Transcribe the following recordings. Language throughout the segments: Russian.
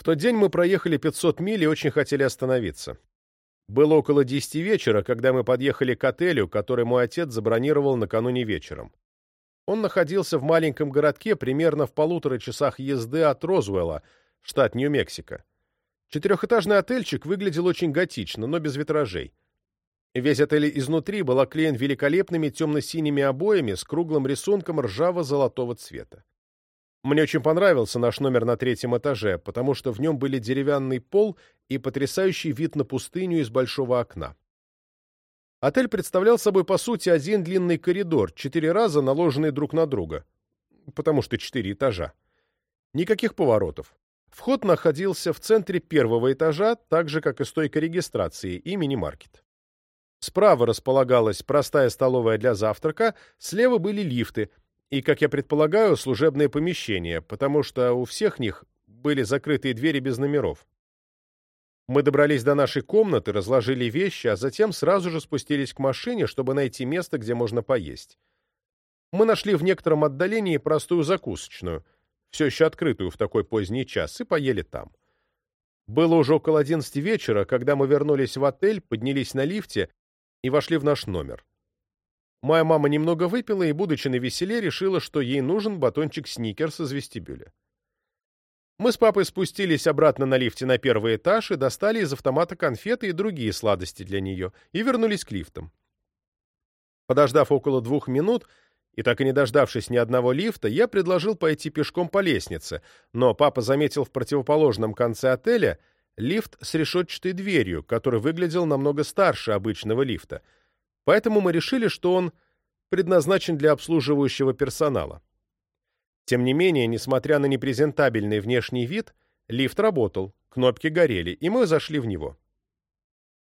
В тот день мы проехали 500 миль и очень хотели остановиться. Было около 10 вечера, когда мы подъехали к отелю, который мой отец забронировал накануне вечером. Он находился в маленьком городке примерно в полутора часах езды от Розуэлла, штат Нью-Мексико. Четырехэтажный отельчик выглядел очень готично, но без витражей. Весь отель изнутри был оклеен великолепными темно-синими обоями с круглым рисунком ржаво-золотого цвета. Мне очень понравился наш номер на третьем этаже, потому что в нем были деревянный пол и потрясающий вид на пустыню из большого окна. Отель представлял собой, по сути, один длинный коридор, четыре раза наложенный друг на друга, потому что четыре этажа. Никаких поворотов. Вход находился в центре первого этажа, так же, как и стойка регистрации и мини-маркет. Справа располагалась простая столовая для завтрака, слева были лифты и, как я предполагаю, служебные помещения, потому что у всех них были закрытые двери без номеров. Мы добрались до нашей комнаты, разложили вещи, а затем сразу же спустились к машине, чтобы найти место, где можно поесть. Мы нашли в некотором отдалении простую закусочную, все еще открытую в такой поздний час, и поели там. Было уже около одиннадцати вечера, когда мы вернулись в отель, поднялись на лифте и вошли в наш номер. Моя мама немного выпила и, будучи на веселе, решила, что ей нужен батончик сникерс из вестибюля. Мы с папой спустились обратно на лифте на первый этаж и достали из автомата конфеты и другие сладости для нее, и вернулись к лифтам. Подождав около двух минут, и так и не дождавшись ни одного лифта, я предложил пойти пешком по лестнице, но папа заметил в противоположном конце отеля лифт с решетчатой дверью, который выглядел намного старше обычного лифта, поэтому мы решили, что он предназначен для обслуживающего персонала. Тем не менее, несмотря на непрезентабельный внешний вид, лифт работал, кнопки горели, и мы зашли в него.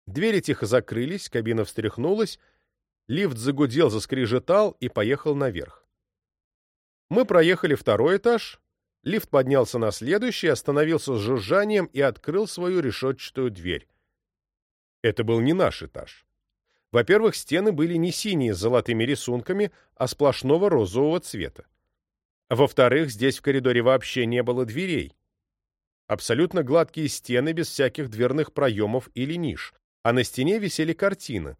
Двери тихо закрылись, кабина встряхнулась, лифт загудел, заскрежетал и поехал наверх. Мы проехали второй этаж, Лифт поднялся на следующий, остановился с жужжанием и открыл свою решетчатую дверь. Это был не наш этаж. Во-первых, стены были не синие с золотыми рисунками, а сплошного розового цвета. Во-вторых, здесь в коридоре вообще не было дверей. Абсолютно гладкие стены без всяких дверных проемов или ниш, а на стене висели картины.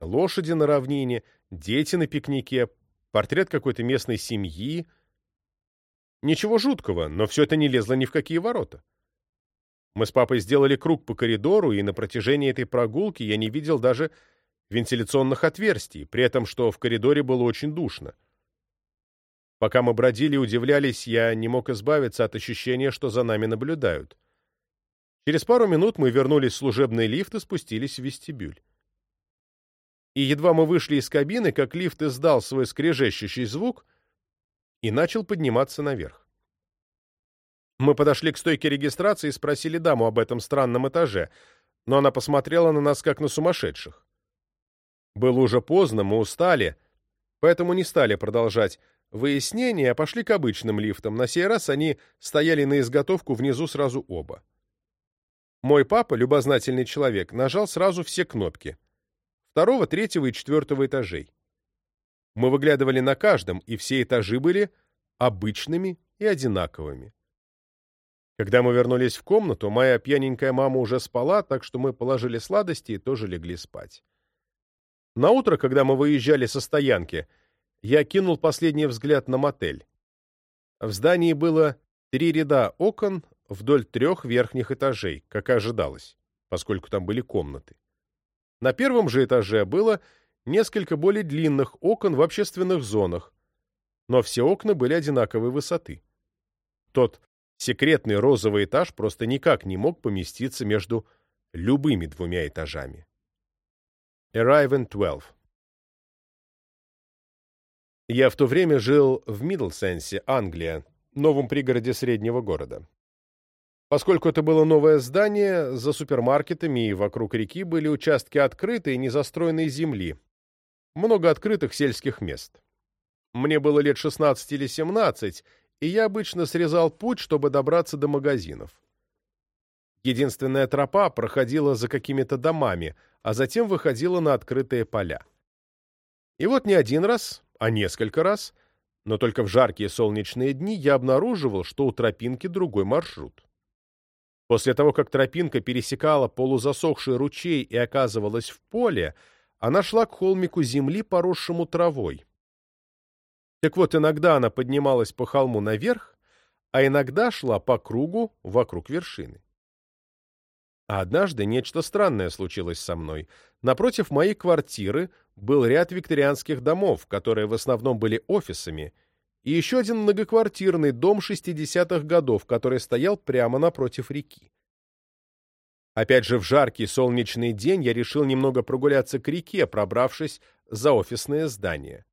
Лошади на равнине, дети на пикнике, портрет какой-то местной семьи — Ничего жуткого, но все это не лезло ни в какие ворота. Мы с папой сделали круг по коридору, и на протяжении этой прогулки я не видел даже вентиляционных отверстий, при этом что в коридоре было очень душно. Пока мы бродили и удивлялись, я не мог избавиться от ощущения, что за нами наблюдают. Через пару минут мы вернулись в служебный лифт и спустились в вестибюль. И едва мы вышли из кабины, как лифт издал свой скрежещущий звук, и начал подниматься наверх. Мы подошли к стойке регистрации и спросили даму об этом странном этаже, но она посмотрела на нас как на сумасшедших. Было уже поздно, мы устали, поэтому не стали продолжать выяснение, а пошли к обычным лифтам. На сей раз они стояли на изготовку внизу сразу оба. Мой папа, любознательный человек, нажал сразу все кнопки. Второго, третьего и четвертого этажей. Мы выглядывали на каждом, и все этажи были обычными и одинаковыми. Когда мы вернулись в комнату, моя пьяненькая мама уже спала, так что мы положили сладости и тоже легли спать. На утро, когда мы выезжали со стоянки, я кинул последний взгляд на мотель. В здании было три ряда окон вдоль трех верхних этажей, как и ожидалось, поскольку там были комнаты. На первом же этаже было несколько более длинных окон в общественных зонах, но все окна были одинаковой высоты. Тот секретный розовый этаж просто никак не мог поместиться между любыми двумя этажами. Arriving 12 Я в то время жил в Миддлсенсе, Англия, новом пригороде среднего города. Поскольку это было новое здание, за супермаркетами и вокруг реки были участки открытой, незастроенной земли, много открытых сельских мест. Мне было лет 16 или 17, и я обычно срезал путь, чтобы добраться до магазинов. Единственная тропа проходила за какими-то домами, а затем выходила на открытые поля. И вот не один раз, а несколько раз, но только в жаркие солнечные дни я обнаруживал, что у тропинки другой маршрут. После того, как тропинка пересекала полузасохший ручей и оказывалась в поле, она шла к холмику земли, поросшему травой. Так вот, иногда она поднималась по холму наверх, а иногда шла по кругу вокруг вершины. А однажды нечто странное случилось со мной. Напротив моей квартиры был ряд викторианских домов, которые в основном были офисами, и еще один многоквартирный дом 60-х годов, который стоял прямо напротив реки. Опять же, в жаркий солнечный день я решил немного прогуляться к реке, пробравшись за офисные здания.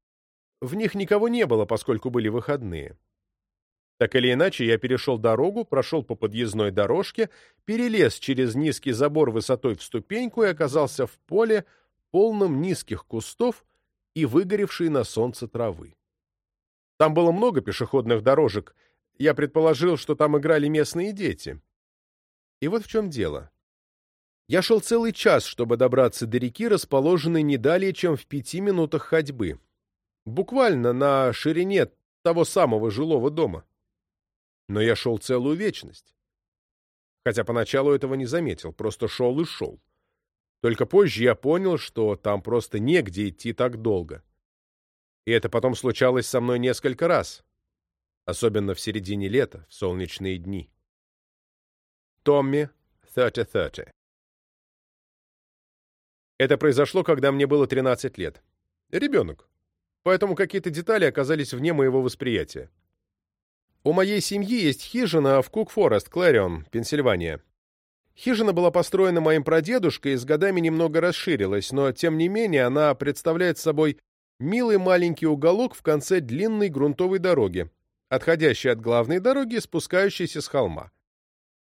В них никого не было, поскольку были выходные. Так или иначе, я перешел дорогу, прошел по подъездной дорожке, перелез через низкий забор высотой в ступеньку и оказался в поле, полном низких кустов и выгоревшей на солнце травы. Там было много пешеходных дорожек. Я предположил, что там играли местные дети. И вот в чем дело. Я шел целый час, чтобы добраться до реки, расположенной не далее, чем в пяти минутах ходьбы. Буквально на ширине того самого жилого дома. Но я шел целую вечность. Хотя поначалу этого не заметил, просто шел и шел. Только позже я понял, что там просто негде идти так долго. И это потом случалось со мной несколько раз. Особенно в середине лета, в солнечные дни. Томми 3030 Это произошло, когда мне было 13 лет. Ребенок. Поэтому какие-то детали оказались вне моего восприятия. У моей семьи есть хижина в Кук-Форест, Клэрион, Пенсильвания. Хижина была построена моим прадедушкой и с годами немного расширилась, но, тем не менее, она представляет собой милый маленький уголок в конце длинной грунтовой дороги, отходящей от главной дороги и спускающейся с холма.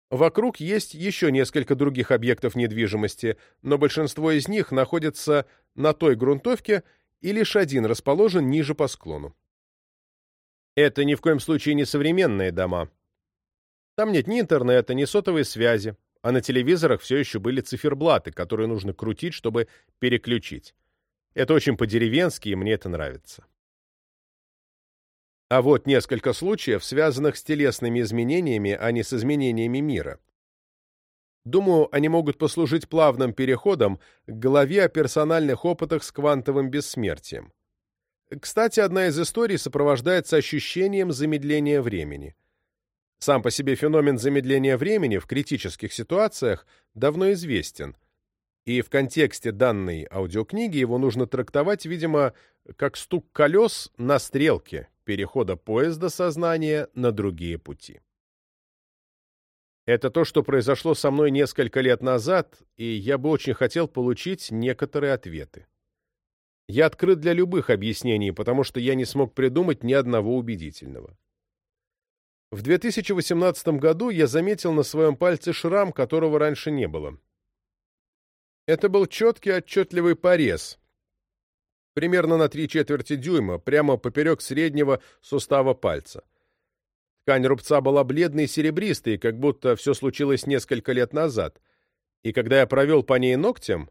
Вокруг есть еще несколько других объектов недвижимости, но большинство из них находятся на той грунтовке, и лишь один расположен ниже по склону. Это ни в коем случае не современные дома. Там нет ни интернета, ни сотовой связи, а на телевизорах все еще были циферблаты, которые нужно крутить, чтобы переключить. Это очень по-деревенски, и мне это нравится. А вот несколько случаев, связанных с телесными изменениями, а не с изменениями мира. Думаю, они могут послужить плавным переходом к голове о персональных опытах с квантовым бессмертием. Кстати, одна из историй сопровождается ощущением замедления времени. Сам по себе феномен замедления времени в критических ситуациях давно известен – и в контексте данной аудиокниги его нужно трактовать, видимо, как стук колес на стрелке перехода поезда сознания на другие пути. Это то, что произошло со мной несколько лет назад, и я бы очень хотел получить некоторые ответы. Я открыт для любых объяснений, потому что я не смог придумать ни одного убедительного. В 2018 году я заметил на своем пальце шрам, которого раньше не было. Это был четкий отчетливый порез, примерно на три четверти дюйма, прямо поперек среднего сустава пальца. Ткань рубца была бледной и серебристой, как будто все случилось несколько лет назад, и когда я провел по ней ногтем,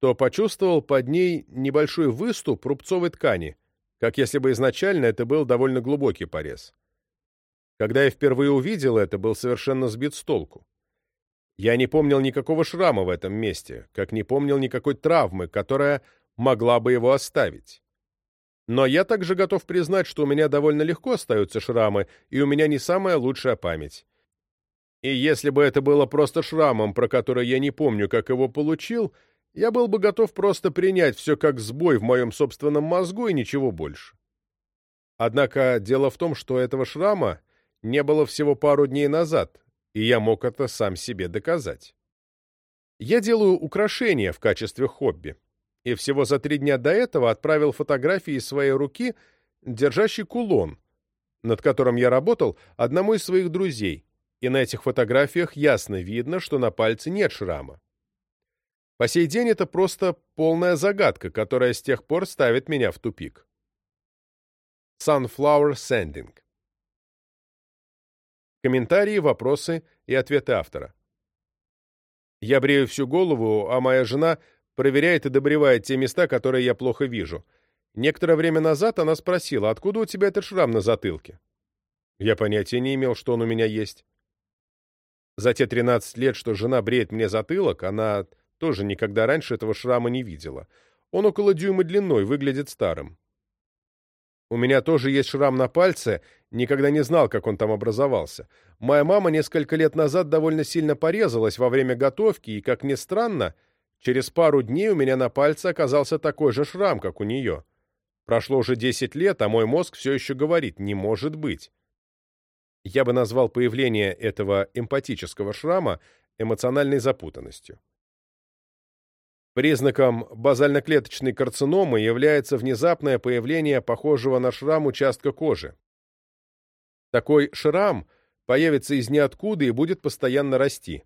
то почувствовал под ней небольшой выступ рубцовой ткани, как если бы изначально это был довольно глубокий порез. Когда я впервые увидел это, был совершенно сбит с толку. Я не помнил никакого шрама в этом месте, как не помнил никакой травмы, которая могла бы его оставить. Но я также готов признать, что у меня довольно легко остаются шрамы, и у меня не самая лучшая память. И если бы это было просто шрамом, про который я не помню, как его получил, я был бы готов просто принять все как сбой в моем собственном мозгу и ничего больше. Однако дело в том, что этого шрама не было всего пару дней назад, и я мог это сам себе доказать. Я делаю украшения в качестве хобби, и всего за три дня до этого отправил фотографии из своей руки, держащий кулон, над которым я работал, одному из своих друзей, и на этих фотографиях ясно видно, что на пальце нет шрама. По сей день это просто полная загадка, которая с тех пор ставит меня в тупик. Sunflower Sanding Комментарии, вопросы и ответы автора. Я брею всю голову, а моя жена проверяет и добревает те места, которые я плохо вижу. Некоторое время назад она спросила, откуда у тебя этот шрам на затылке? Я понятия не имел, что он у меня есть. За те 13 лет, что жена бреет мне затылок, она тоже никогда раньше этого шрама не видела. Он около дюйма длиной, выглядит старым. У меня тоже есть шрам на пальце, никогда не знал, как он там образовался. Моя мама несколько лет назад довольно сильно порезалась во время готовки, и, как ни странно, через пару дней у меня на пальце оказался такой же шрам, как у нее. Прошло уже 10 лет, а мой мозг все еще говорит «не может быть». Я бы назвал появление этого эмпатического шрама эмоциональной запутанностью. Признаком базально-клеточной карциномы является внезапное появление похожего на шрам участка кожи. Такой шрам появится из ниоткуда и будет постоянно расти.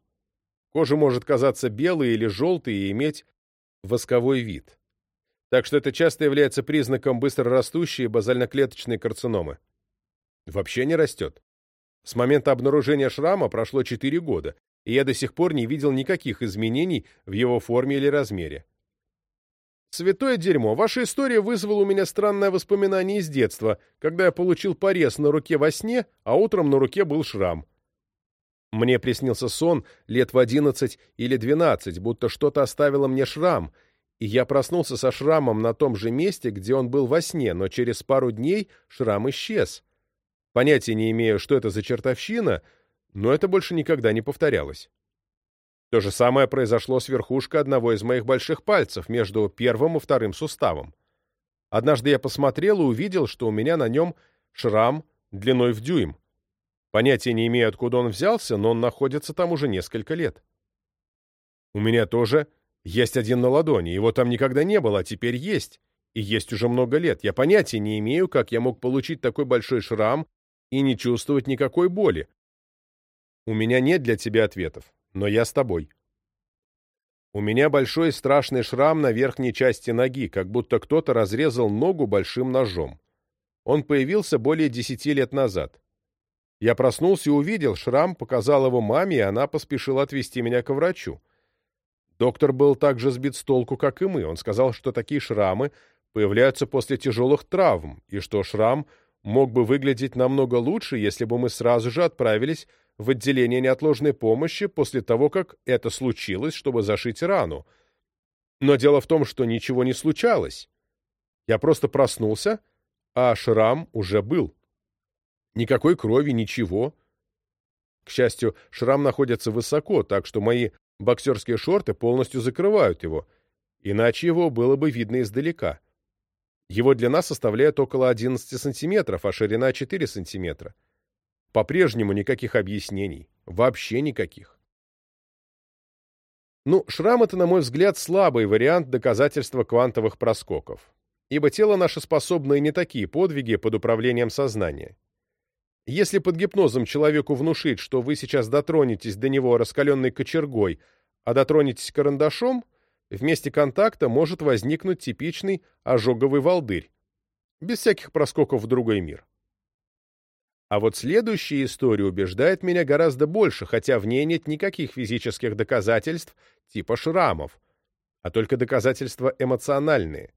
Кожа может казаться белой или желтой и иметь восковой вид. Так что это часто является признаком быстрорастущей базально-клеточной карциномы. Вообще не растет. С момента обнаружения шрама прошло 4 года, и я до сих пор не видел никаких изменений в его форме или размере. Святое дерьмо, ваша история вызвала у меня странное воспоминание из детства, когда я получил порез на руке во сне, а утром на руке был шрам. Мне приснился сон лет в одиннадцать или двенадцать, будто что-то оставило мне шрам, и я проснулся со шрамом на том же месте, где он был во сне, но через пару дней шрам исчез. Понятия не имею, что это за чертовщина, но это больше никогда не повторялось. То же самое произошло с верхушкой одного из моих больших пальцев между первым и вторым суставом. Однажды я посмотрел и увидел, что у меня на нем шрам длиной в дюйм. Понятия не имею, откуда он взялся, но он находится там уже несколько лет. У меня тоже есть один на ладони, его там никогда не было, а теперь есть. И есть уже много лет. Я понятия не имею, как я мог получить такой большой шрам и не чувствовать никакой боли. У меня нет для тебя ответов, но я с тобой. У меня большой страшный шрам на верхней части ноги, как будто кто-то разрезал ногу большим ножом. Он появился более десяти лет назад. Я проснулся и увидел шрам, показал его маме, и она поспешила отвезти меня к врачу. Доктор был так же сбит с толку, как и мы. Он сказал, что такие шрамы появляются после тяжелых травм, и что шрам мог бы выглядеть намного лучше, если бы мы сразу же отправились в отделение неотложной помощи после того, как это случилось, чтобы зашить рану. Но дело в том, что ничего не случалось. Я просто проснулся, а шрам уже был. Никакой крови, ничего. К счастью, шрам находится высоко, так что мои боксерские шорты полностью закрывают его, иначе его было бы видно издалека. Его длина составляет около 11 сантиметров, а ширина 4 сантиметра. По-прежнему никаких объяснений. Вообще никаких. Ну, шрам — это, на мой взгляд, слабый вариант доказательства квантовых проскоков. Ибо тело наше способно и не такие подвиги под управлением сознания. Если под гипнозом человеку внушить, что вы сейчас дотронетесь до него раскаленной кочергой, а дотронетесь карандашом, вместе контакта может возникнуть типичный ожоговый волдырь, без всяких проскоков в другой мир. А вот следующая история убеждает меня гораздо больше, хотя в ней нет никаких физических доказательств типа шрамов, а только доказательства эмоциональные.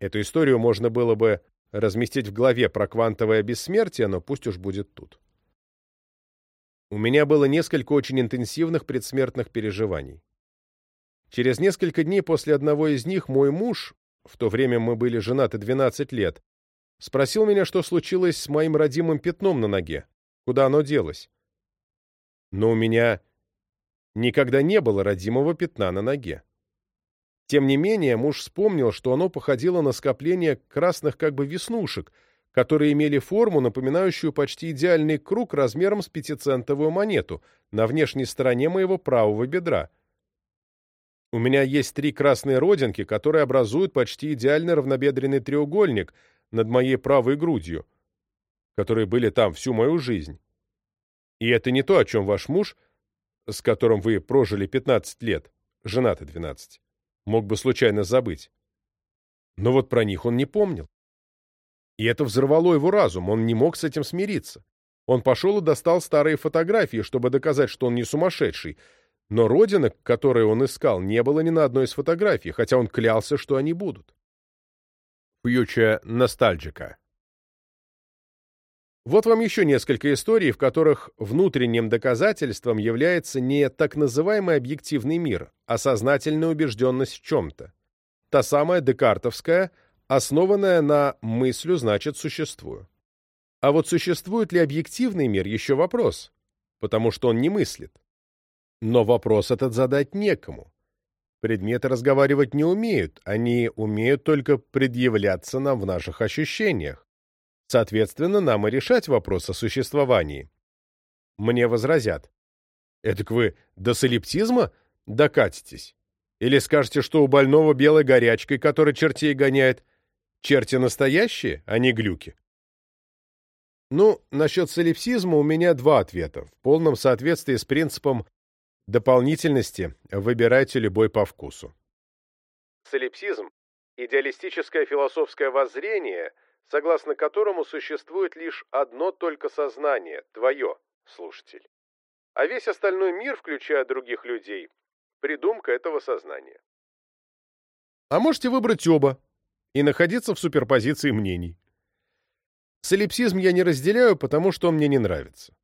Эту историю можно было бы разместить в главе про квантовое бессмертие, но пусть уж будет тут. У меня было несколько очень интенсивных предсмертных переживаний. Через несколько дней после одного из них мой муж, в то время мы были женаты 12 лет, Спросил меня, что случилось с моим родимым пятном на ноге, куда оно делось. Но у меня никогда не было родимого пятна на ноге. Тем не менее, муж вспомнил, что оно походило на скопление красных как бы веснушек, которые имели форму, напоминающую почти идеальный круг размером с пятицентовую монету на внешней стороне моего правого бедра. У меня есть три красные родинки, которые образуют почти идеальный равнобедренный треугольник — над моей правой грудью, которые были там всю мою жизнь. И это не то, о чем ваш муж, с которым вы прожили 15 лет, женаты 12, мог бы случайно забыть. Но вот про них он не помнил. И это взорвало его разум, он не мог с этим смириться. Он пошел и достал старые фотографии, чтобы доказать, что он не сумасшедший, но родинок, которые он искал, не было ни на одной из фотографий, хотя он клялся, что они будут. Future Nostalgica Вот вам еще несколько историй, в которых внутренним доказательством является не так называемый объективный мир, а сознательная убежденность в чем-то. Та самая декартовская, основанная на «мыслю, значит, существую». А вот существует ли объективный мир – еще вопрос, потому что он не мыслит. Но вопрос этот задать некому. Предметы разговаривать не умеют, они умеют только предъявляться нам в наших ощущениях. Соответственно, нам и решать вопрос о существовании. Мне возразят. Эдак вы до солипсизма докатитесь? Или скажете, что у больного белой горячкой, который чертей гоняет, черти настоящие, а не глюки? Ну, насчет солипсизма у меня два ответа, в полном соответствии с принципом дополнительности выбирайте любой по вкусу. Солипсизм – идеалистическое философское воззрение, согласно которому существует лишь одно только сознание, твое, слушатель. А весь остальной мир, включая других людей, придумка этого сознания. А можете выбрать оба и находиться в суперпозиции мнений. Солипсизм я не разделяю, потому что он мне не нравится.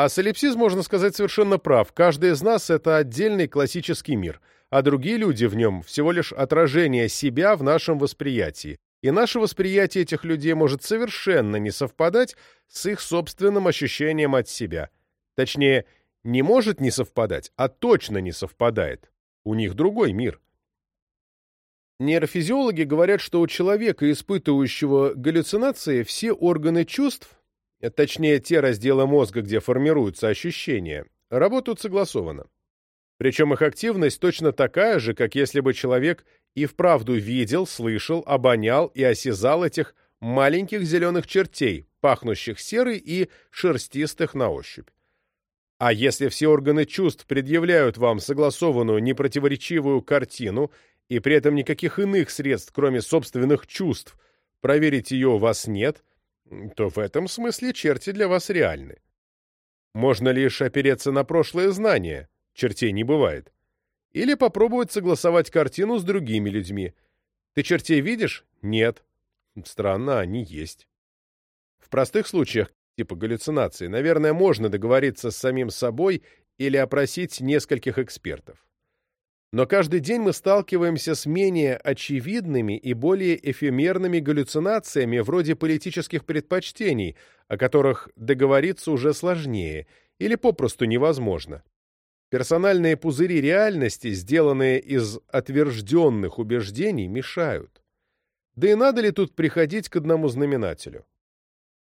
А солипсизм, можно сказать, совершенно прав. Каждый из нас — это отдельный классический мир, а другие люди в нем — всего лишь отражение себя в нашем восприятии. И наше восприятие этих людей может совершенно не совпадать с их собственным ощущением от себя. Точнее, не может не совпадать, а точно не совпадает. У них другой мир. Нейрофизиологи говорят, что у человека, испытывающего галлюцинации, все органы чувств, точнее те разделы мозга, где формируются ощущения, работают согласованно. Причем их активность точно такая же, как если бы человек и вправду видел, слышал, обонял и осязал этих маленьких зеленых чертей, пахнущих серой и шерстистых на ощупь. А если все органы чувств предъявляют вам согласованную непротиворечивую картину и при этом никаких иных средств, кроме собственных чувств, проверить ее у вас нет, то в этом смысле черти для вас реальны. Можно лишь опереться на прошлое знание, чертей не бывает, или попробовать согласовать картину с другими людьми. Ты чертей видишь? Нет. Странно, они есть. В простых случаях, типа галлюцинации, наверное, можно договориться с самим собой или опросить нескольких экспертов. Но каждый день мы сталкиваемся с менее очевидными и более эфемерными галлюцинациями вроде политических предпочтений, о которых договориться уже сложнее или попросту невозможно. Персональные пузыри реальности, сделанные из отвержденных убеждений, мешают. Да и надо ли тут приходить к одному знаменателю?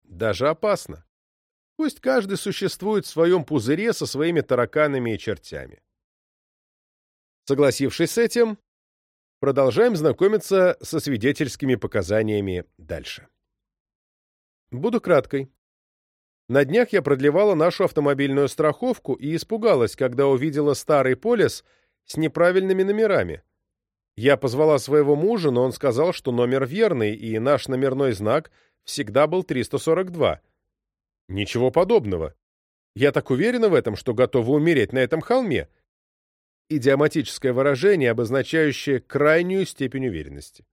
Даже опасно. Пусть каждый существует в своем пузыре со своими тараканами и чертями. Согласившись с этим, продолжаем знакомиться со свидетельскими показаниями дальше. Буду краткой. На днях я продлевала нашу автомобильную страховку и испугалась, когда увидела старый полис с неправильными номерами. Я позвала своего мужа, но он сказал, что номер верный, и наш номерной знак всегда был 342. Ничего подобного. Я так уверена в этом, что готова умереть на этом холме — идиоматическое выражение, обозначающее крайнюю степень уверенности.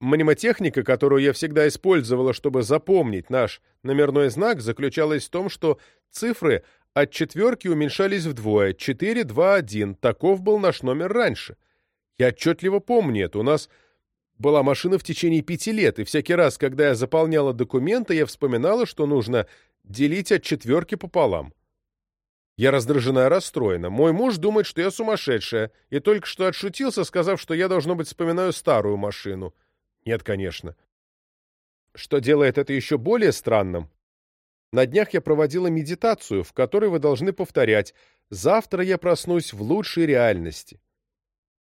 Мнемотехника, которую я всегда использовала, чтобы запомнить наш номерной знак, заключалась в том, что цифры от четверки уменьшались вдвое, 4, 2, 1. Таков был наш номер раньше. Я отчетливо помню это. У нас была машина в течение пяти лет, и всякий раз, когда я заполняла документы, я вспоминала, что нужно делить от четверки пополам. Я раздражена и расстроена. Мой муж думает, что я сумасшедшая, и только что отшутился, сказав, что я, должно быть, вспоминаю старую машину. Нет, конечно. Что делает это еще более странным? На днях я проводила медитацию, в которой вы должны повторять «Завтра я проснусь в лучшей реальности».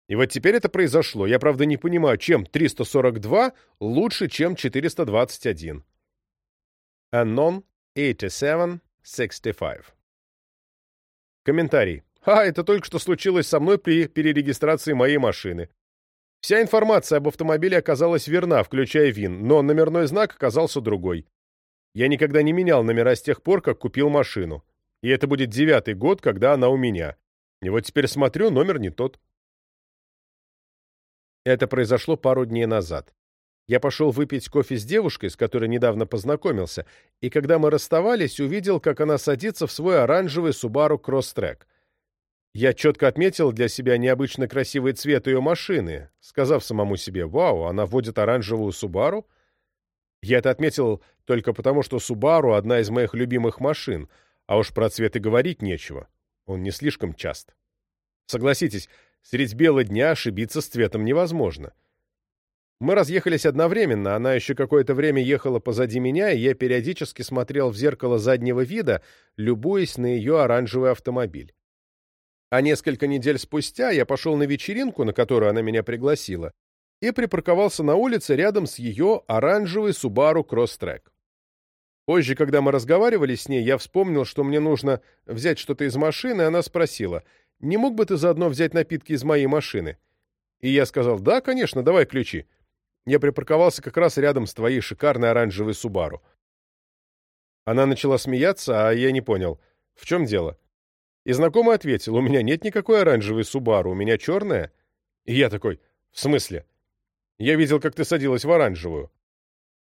И вот теперь это произошло. Я, правда, не понимаю, чем 342 лучше, чем 421. Unknown 8765 Комментарий. А, это только что случилось со мной при перерегистрации моей машины. Вся информация об автомобиле оказалась верна, включая ВИН, но номерной знак оказался другой. Я никогда не менял номера с тех пор, как купил машину. И это будет девятый год, когда она у меня. И вот теперь смотрю, номер не тот. Это произошло пару дней назад. Я пошел выпить кофе с девушкой, с которой недавно познакомился, и когда мы расставались, увидел, как она садится в свой оранжевый Subaru Crosstrek. Я четко отметил для себя необычно красивый цвет ее машины, сказав самому себе «Вау, она водит оранжевую Subaru?» Я это отметил только потому, что Subaru — одна из моих любимых машин, а уж про цвет и говорить нечего. Он не слишком част. Согласитесь, средь бела дня ошибиться с цветом невозможно. Мы разъехались одновременно, она еще какое-то время ехала позади меня, и я периодически смотрел в зеркало заднего вида, любуясь на ее оранжевый автомобиль. А несколько недель спустя я пошел на вечеринку, на которую она меня пригласила, и припарковался на улице рядом с ее оранжевой Subaru Crosstrek. Позже, когда мы разговаривали с ней, я вспомнил, что мне нужно взять что-то из машины, и она спросила, «Не мог бы ты заодно взять напитки из моей машины?» И я сказал, «Да, конечно, давай ключи». Я припарковался как раз рядом с твоей шикарной оранжевой Субару. Она начала смеяться, а я не понял, в чем дело. И знакомый ответил, у меня нет никакой оранжевой Субару, у меня черная. И я такой, в смысле? Я видел, как ты садилась в оранжевую.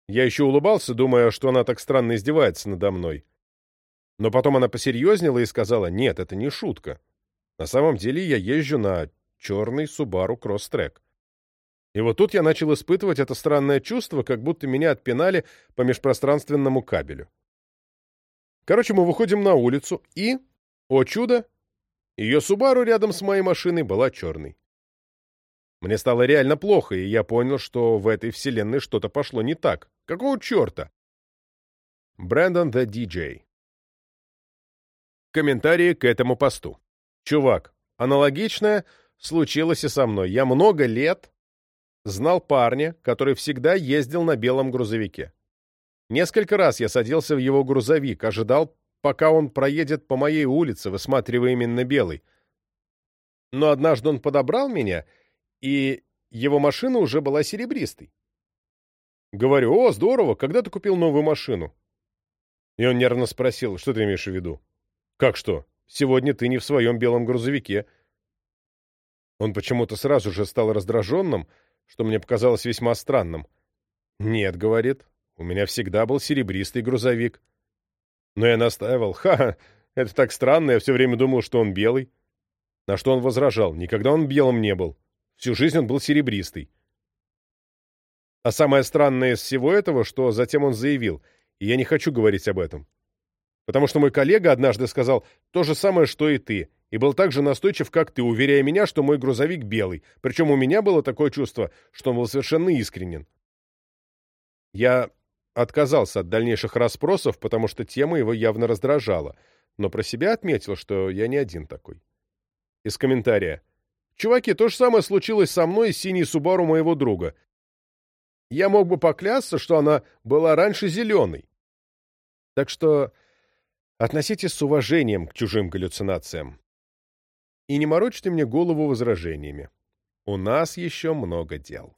Я еще улыбался, думая, что она так странно издевается надо мной. Но потом она посерьезнела и сказала, нет, это не шутка. На самом деле я езжу на черный Subaru Crosstrek. И вот тут я начал испытывать это странное чувство, как будто меня отпинали по межпространственному кабелю. Короче, мы выходим на улицу, и, о чудо, ее Субару рядом с моей машиной была черной. Мне стало реально плохо, и я понял, что в этой вселенной что-то пошло не так. Какого черта? Брэндон the DJ. Комментарии к этому посту. Чувак, аналогичное случилось и со мной. Я много лет знал парня, который всегда ездил на белом грузовике. Несколько раз я садился в его грузовик, ожидал, пока он проедет по моей улице, высматривая именно белый. Но однажды он подобрал меня, и его машина уже была серебристой. Говорю, о, здорово, когда ты купил новую машину? И он нервно спросил, что ты имеешь в виду? Как что? Сегодня ты не в своем белом грузовике. Он почему-то сразу же стал раздраженным, что мне показалось весьма странным. «Нет», — говорит, — «у меня всегда был серебристый грузовик». Но я настаивал, «Ха, это так странно, я все время думал, что он белый». На что он возражал, никогда он белым не был. Всю жизнь он был серебристый. А самое странное из всего этого, что затем он заявил, и я не хочу говорить об этом. Потому что мой коллега однажды сказал то же самое, что и ты, и был так же настойчив, как ты, уверяя меня, что мой грузовик белый, причем у меня было такое чувство, что он был совершенно искренен. Я отказался от дальнейших расспросов, потому что тема его явно раздражала, но про себя отметил, что я не один такой. Из комментария. «Чуваки, то же самое случилось со мной и синей Субару моего друга. Я мог бы поклясться, что она была раньше зеленой. Так что относитесь с уважением к чужим галлюцинациям. И не морочьте мне голову возражениями. У нас еще много дел.